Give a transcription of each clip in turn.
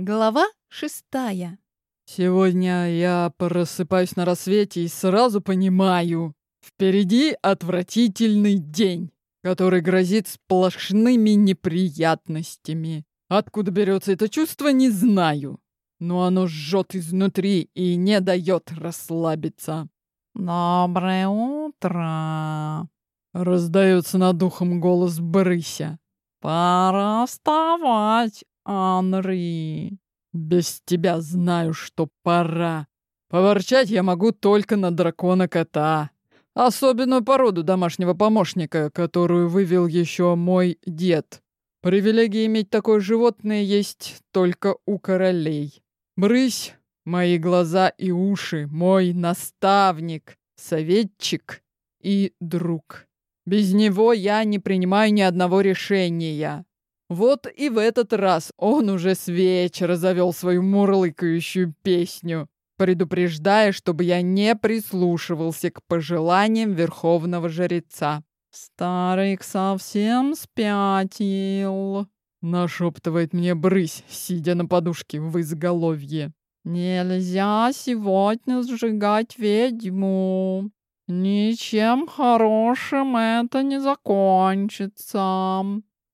Глава шестая. Сегодня я просыпаюсь на рассвете и сразу понимаю, впереди отвратительный день, который грозит сплошными неприятностями. Откуда берется это чувство, не знаю, но оно жжет изнутри и не дает расслабиться. «Доброе утро!» — раздается над ухом голос Брыся. «Пора вставать, Анри!» «Без тебя знаю, что пора. Поворчать я могу только на дракона-кота. Особенную породу домашнего помощника, которую вывел еще мой дед. Привилегия иметь такое животное есть только у королей. Брысь, мои глаза и уши, мой наставник, советчик и друг. Без него я не принимаю ни одного решения. Вот и в этот раз он уже с вечера завел свою мурлыкающую песню, предупреждая, чтобы я не прислушивался к пожеланиям верховного жреца. «Старик совсем спятил», — нашептывает мне брысь, сидя на подушке в изголовье. «Нельзя сегодня сжигать ведьму. Ничем хорошим это не закончится.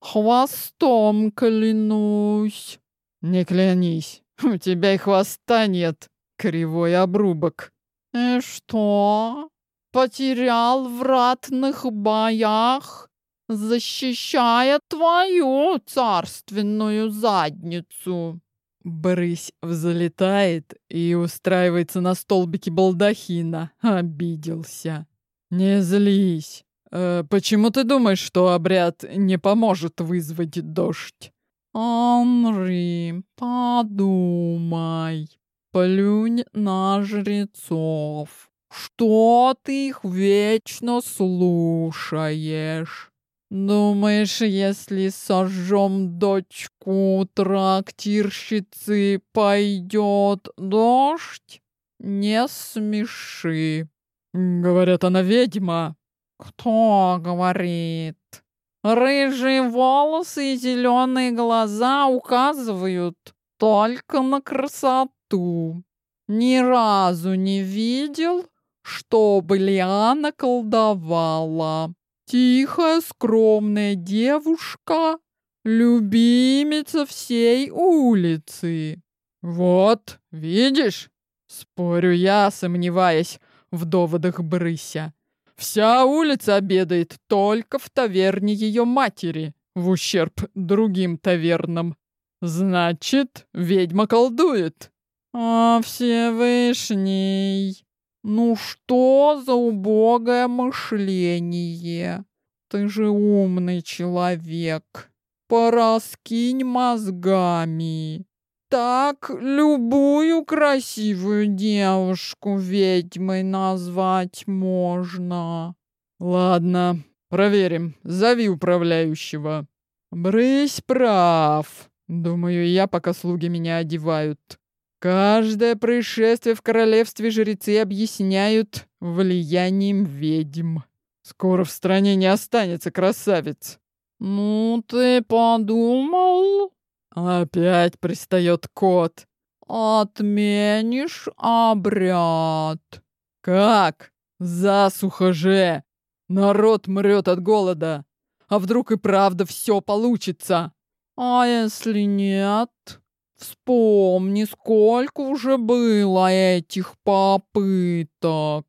Хвостом клянусь». «Не клянись, у тебя и хвоста нет, кривой обрубок». «И что? Потерял в ратных боях, защищая твою царственную задницу?» Брысь взлетает и устраивается на столбике балдахина. Обиделся. «Не злись. Э, почему ты думаешь, что обряд не поможет вызвать дождь?» «Анри, подумай. Плюнь на жрецов. Что ты их вечно слушаешь?» «Думаешь, если сожжем дочку трактирщицы, пойдет дождь? Не смеши!» «Говорят, она ведьма!» «Кто говорит?» «Рыжие волосы и зеленые глаза указывают только на красоту. Ни разу не видел, чтобы Лиана колдовала. Тихая, скромная девушка, любимица всей улицы. Вот, видишь? Спорю я, сомневаясь в доводах Брыся. Вся улица обедает только в таверне ее матери, в ущерб другим тавернам. Значит, ведьма колдует. А Всевышний, ну что за убогое мышление? Ты же умный человек. Пораскинь мозгами. Так любую красивую девушку ведьмой назвать можно. Ладно, проверим. Зови управляющего. Брысь прав. Думаю я, пока слуги меня одевают. Каждое происшествие в королевстве жрецы объясняют влиянием ведьм. Скоро в стране не останется красавиц. Ну ты подумал? Опять пристает кот. Отменишь обряд. Как? Засуха же. Народ мрет от голода. А вдруг и правда все получится? А если нет? Вспомни, сколько уже было этих попыток.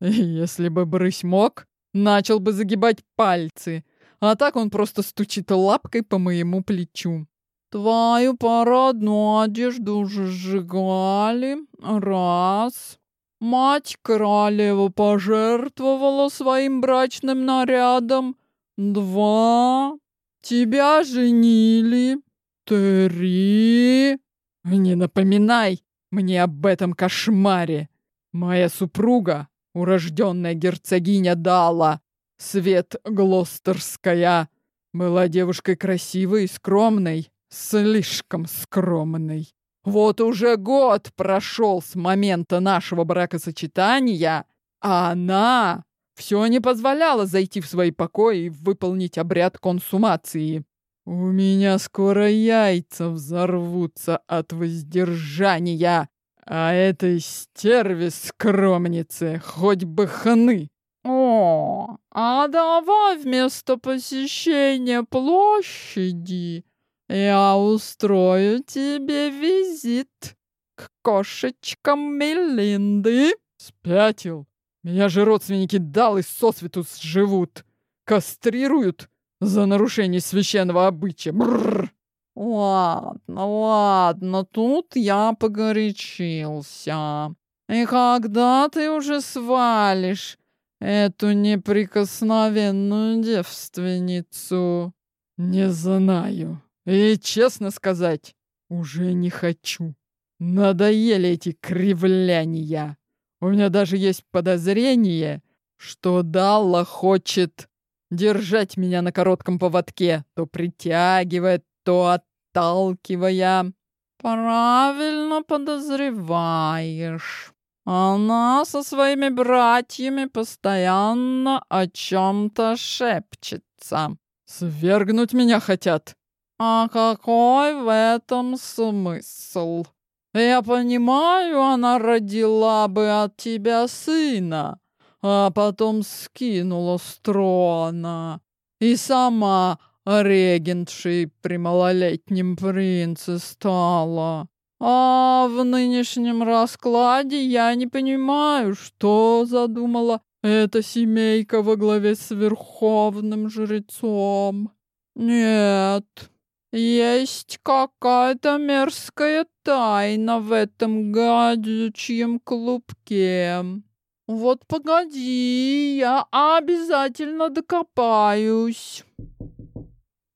Если бы Брысь мог, начал бы загибать пальцы, а так он просто стучит лапкой по моему плечу. Твою парадную одежду уже сжигали. Раз. Мать королева пожертвовала своим брачным нарядом. Два. Тебя женили. «Три...» «Не напоминай мне об этом кошмаре! Моя супруга, урожденная герцогиня Дала, Свет Глостерская, была девушкой красивой и скромной, слишком скромной. Вот уже год прошел с момента нашего бракосочетания, а она все не позволяла зайти в свои покои и выполнить обряд консумации. У меня скоро яйца взорвутся от воздержания, а этой стерве скромнице хоть бы хны. О, а давай вместо посещения площади я устрою тебе визит к кошечкам Мелинды. Спятил. Меня же родственники дал и сосвету живут. Кастрируют за нарушение священного обычая. Бррр. Ладно, ладно, тут я погорячился. И когда ты уже свалишь эту неприкосновенную девственницу? Не знаю. И, честно сказать, уже не хочу. Надоели эти кривляния. У меня даже есть подозрение, что Далла хочет держать меня на коротком поводке, то притягивая, то отталкивая. Правильно подозреваешь. Она со своими братьями постоянно о чем-то шепчется. Свергнуть меня хотят. А какой в этом смысл? Я понимаю, она родила бы от тебя сына, а потом скинула с трона. И сама регентшей при малолетнем принце стала. А в нынешнем раскладе я не понимаю, что задумала эта семейка во главе с верховным жрецом. Нет, есть какая-то мерзкая тайна в этом гадючьем клубке. Вот погоди, я обязательно докопаюсь.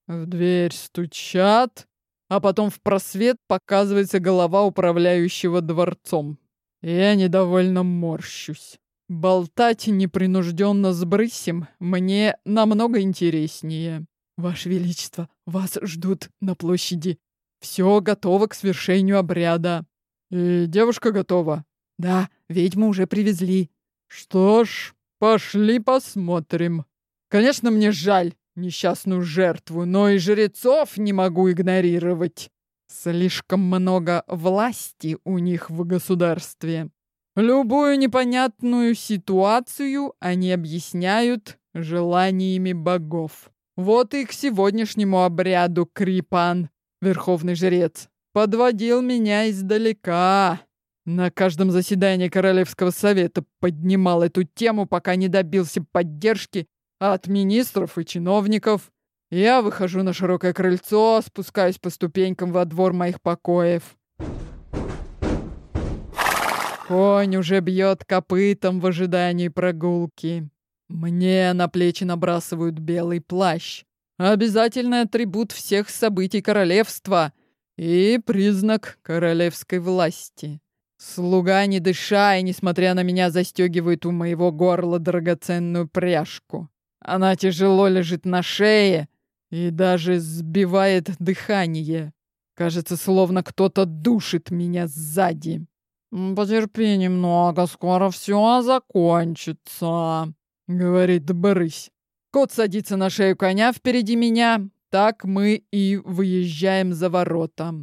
В дверь стучат, а потом в просвет показывается голова управляющего дворцом. Я недовольно морщусь. Болтать непринужденно с брысем мне намного интереснее. Ваше Величество, вас ждут на площади. Все готово к свершению обряда. И девушка готова? Да, ведьму уже привезли. Что ж, пошли посмотрим. Конечно, мне жаль несчастную жертву, но и жрецов не могу игнорировать. Слишком много власти у них в государстве. Любую непонятную ситуацию они объясняют желаниями богов. Вот и к сегодняшнему обряду Крипан, верховный жрец, подводил меня издалека. На каждом заседании Королевского совета поднимал эту тему, пока не добился поддержки от министров и чиновников. Я выхожу на широкое крыльцо, спускаюсь по ступенькам во двор моих покоев. Конь уже бьет копытом в ожидании прогулки. Мне на плечи набрасывают белый плащ. Обязательный атрибут всех событий королевства и признак королевской власти. Слуга, не дыша и, несмотря на меня, застегивает у моего горла драгоценную пряжку. Она тяжело лежит на шее и даже сбивает дыхание. Кажется, словно кто-то душит меня сзади. «Потерпи немного, скоро все закончится», говорит Борысь. Кот садится на шею коня впереди меня. Так мы и выезжаем за ворота.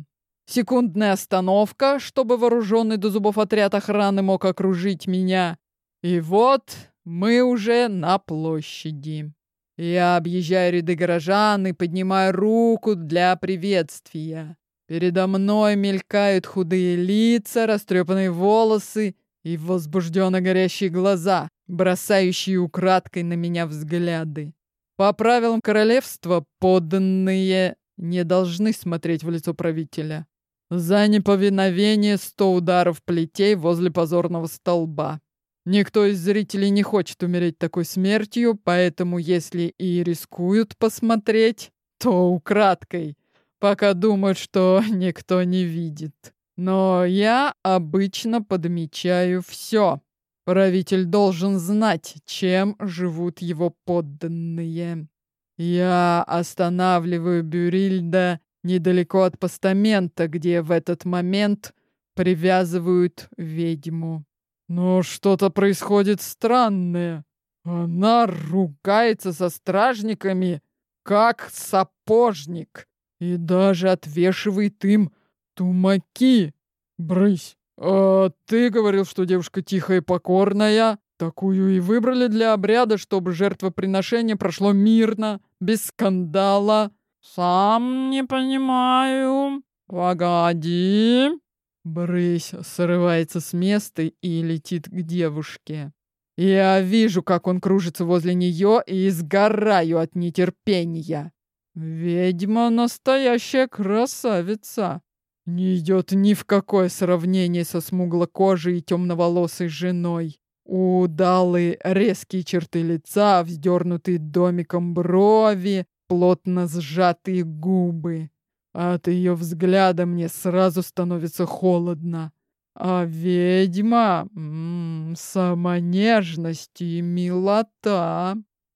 Секундная остановка, чтобы вооруженный до зубов отряд охраны мог окружить меня. И вот мы уже на площади. Я объезжаю ряды горожан и поднимаю руку для приветствия. Передо мной мелькают худые лица, растрепанные волосы и возбужденно горящие глаза бросающие украдкой на меня взгляды. По правилам королевства подданные не должны смотреть в лицо правителя. За неповиновение сто ударов плетей возле позорного столба. Никто из зрителей не хочет умереть такой смертью, поэтому если и рискуют посмотреть, то украдкой, пока думают, что никто не видит. Но я обычно подмечаю все. Правитель должен знать, чем живут его подданные. Я останавливаю Бюрильда недалеко от постамента, где в этот момент привязывают ведьму. Но что-то происходит странное. Она ругается со стражниками, как сапожник и даже отвешивает им тумаки. Брысь, а ты говорил, что девушка тихая и покорная. Такую и выбрали для обряда, чтобы жертвоприношение прошло мирно, без скандала. Сам не понимаю. Погоди. Брысь срывается с места и летит к девушке. Я вижу, как он кружится возле нее и сгораю от нетерпения. Ведьма настоящая красавица. Не идет ни в какое сравнение со смуглокожей и темноволосой женой. Удалые резкие черты лица, вздернутые домиком брови, плотно сжатые губы. От ее взгляда мне сразу становится холодно. А ведьма... М -м, сама нежность и милота.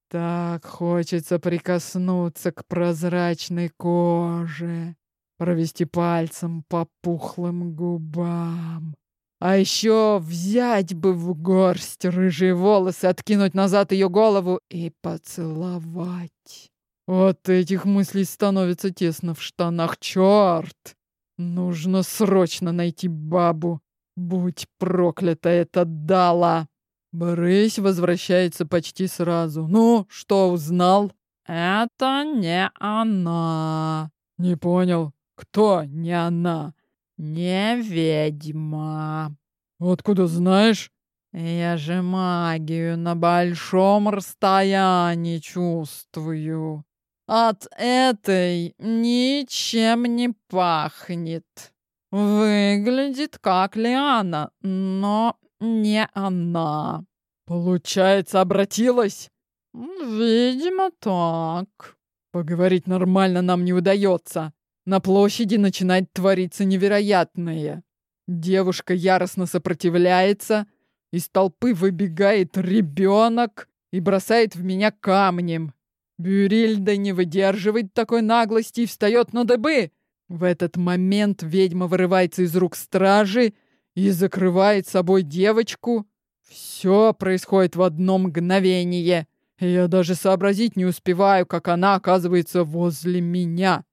Так хочется прикоснуться к прозрачной коже, провести пальцем по пухлым губам. А еще взять бы в горсть рыжие волосы, откинуть назад ее голову и поцеловать. Вот этих мыслей становится тесно в штанах. Черт! Нужно срочно найти бабу. Будь проклята эта Дала! Брысь возвращается почти сразу. Ну, что узнал? Это не она. Не понял. Кто не она? Не ведьма. Откуда знаешь? Я же магию на большом расстоянии чувствую. От этой ничем не пахнет. Выглядит как Лиана, но не она. Получается, обратилась? Видимо, так. Поговорить нормально нам не удается. На площади начинает твориться невероятное. Девушка яростно сопротивляется, из толпы выбегает ребенок и бросает в меня камнем. Бюрильда не выдерживает такой наглости и встает на дыбы. В этот момент ведьма вырывается из рук стражи и закрывает собой девочку. Все происходит в одно мгновение. Я даже сообразить не успеваю, как она оказывается возле меня.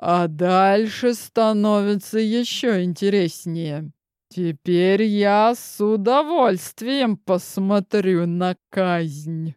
А дальше становится еще интереснее. Теперь я с удовольствием посмотрю на казнь.